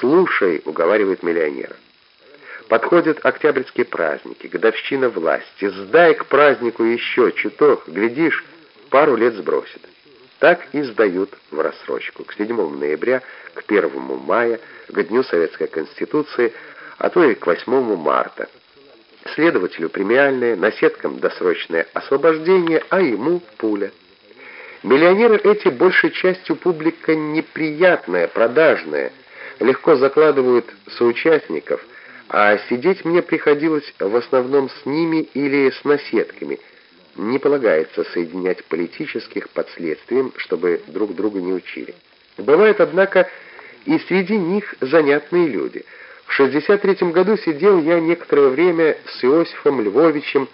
«Слушай», — уговаривает миллионера. Подходят октябрьские праздники, годовщина власти. Сдай к празднику еще чуток, глядишь, пару лет сбросит. Так и сдают в рассрочку к 7 ноября, к 1 мая, к Дню Советской Конституции, а то и к 8 марта. Следователю премиальное, наседкам досрочное освобождение, а ему пуля. Миллионеры эти большей частью публика неприятная, продажная, легко закладывают соучастников, а сидеть мне приходилось в основном с ними или с наседками. Не полагается соединять политических под следствием, чтобы друг друга не учили. Бывает, однако, и среди них занятные люди. В 63 году сидел я некоторое время с Иосифом Львовичем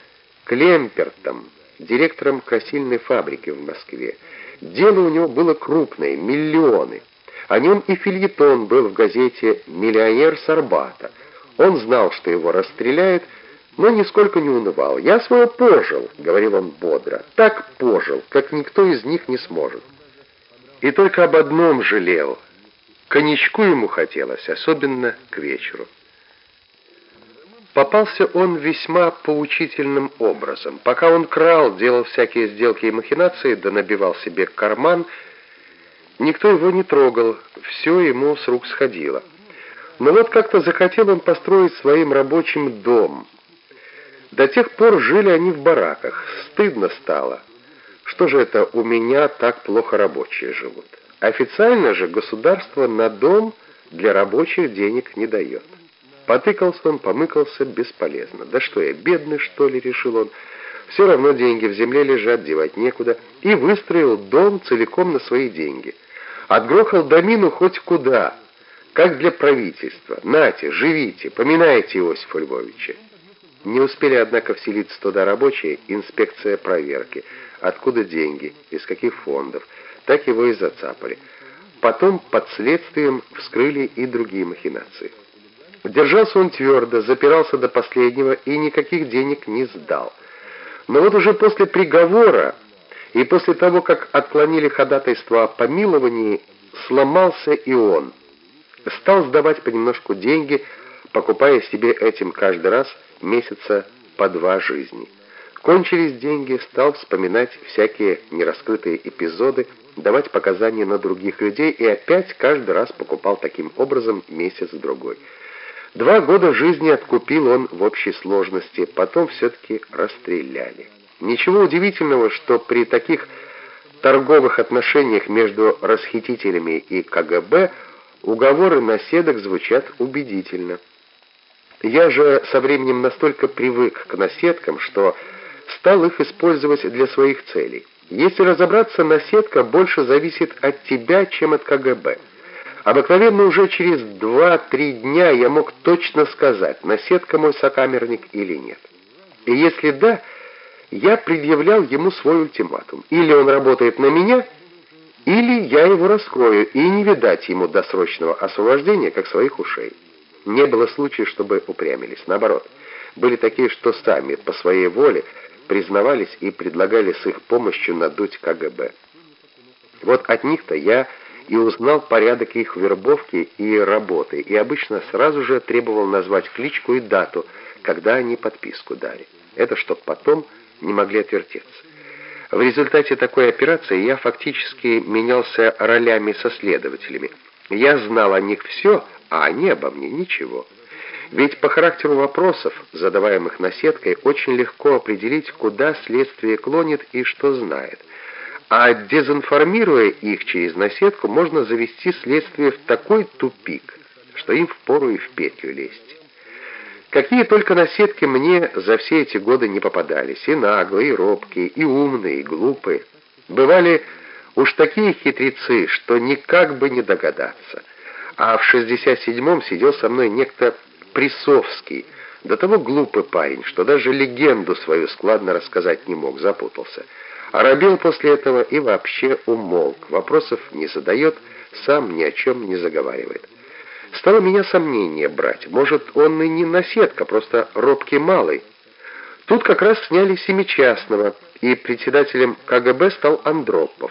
Клемпертом, директором красильной фабрики в Москве. Дело у него было крупное, миллионы. О нем и фильетон был в газете «Миллионер Сарбата». Он знал, что его расстреляют, но нисколько не унывал. «Я свое пожил», — говорил он бодро, — «так пожил, как никто из них не сможет». И только об одном жалел. Коньячку ему хотелось, особенно к вечеру. Попался он весьма поучительным образом. Пока он крал, делал всякие сделки и махинации, да набивал себе карман, никто его не трогал, все ему с рук сходило. Но вот как-то захотел он построить своим рабочим дом. До тех пор жили они в бараках. Стыдно стало. Что же это у меня так плохо рабочие живут? Официально же государство на дом для рабочих денег не дает. Потыкался он, помыкался бесполезно. Да что я, бедный, что ли, решил он. Все равно деньги в земле лежат, девать некуда. И выстроил дом целиком на свои деньги. Отгрохал домину хоть куда, как для правительства. Нате, живите, поминайте Иосифа Львовича. Не успели, однако, вселиться туда рабочие, инспекция проверки. Откуда деньги, из каких фондов. Так его и зацапали. Потом под следствием вскрыли и другие махинации. Держался он твердо, запирался до последнего и никаких денег не сдал. Но вот уже после приговора и после того, как отклонили ходатайство о помиловании, сломался и он. Стал сдавать понемножку деньги, покупая себе этим каждый раз месяца по два жизни. Кончились деньги, стал вспоминать всякие нераскрытые эпизоды, давать показания на других людей и опять каждый раз покупал таким образом месяц-другой. Два года жизни откупил он в общей сложности, потом все-таки расстреляли. Ничего удивительного, что при таких торговых отношениях между расхитителями и КГБ уговоры наседок звучат убедительно. Я же со временем настолько привык к наседкам, что стал их использовать для своих целей. Если разобраться, наседка больше зависит от тебя, чем от КГБ. Обыкновенно уже через 2-3 дня я мог точно сказать, наседка мой сокамерник или нет. И если да, я предъявлял ему свой ультиматум. Или он работает на меня, или я его раскрою, и не видать ему досрочного освобождения, как своих ушей. Не было случаев, чтобы упрямились. Наоборот, были такие, что сами, по своей воле, признавались и предлагали с их помощью надуть КГБ. Вот от них-то я и узнал порядок их вербовки и работы, и обычно сразу же требовал назвать кличку и дату, когда они подписку дали. Это чтоб потом не могли отвертеться. В результате такой операции я фактически менялся ролями со следователями. Я знал о них все, а они обо мне ничего. Ведь по характеру вопросов, задаваемых наседкой, очень легко определить, куда следствие клонит и что знает – а дезинформируя их через наседку, можно завести следствие в такой тупик, что им впору и в петлю лезть. Какие только наседки мне за все эти годы не попадались, и наглые, и робкие, и умные, и глупые. Бывали уж такие хитрецы, что никак бы не догадаться. А в 67-м сидел со мной некто Присовский, до того глупый парень, что даже легенду свою складно рассказать не мог, запутался. Оробел после этого и вообще умолк, вопросов не задает, сам ни о чем не заговаривает. Стало меня сомнение брать, может, он и не наседка, просто робкий малый. Тут как раз сняли семичастного, и председателем КГБ стал Андропов.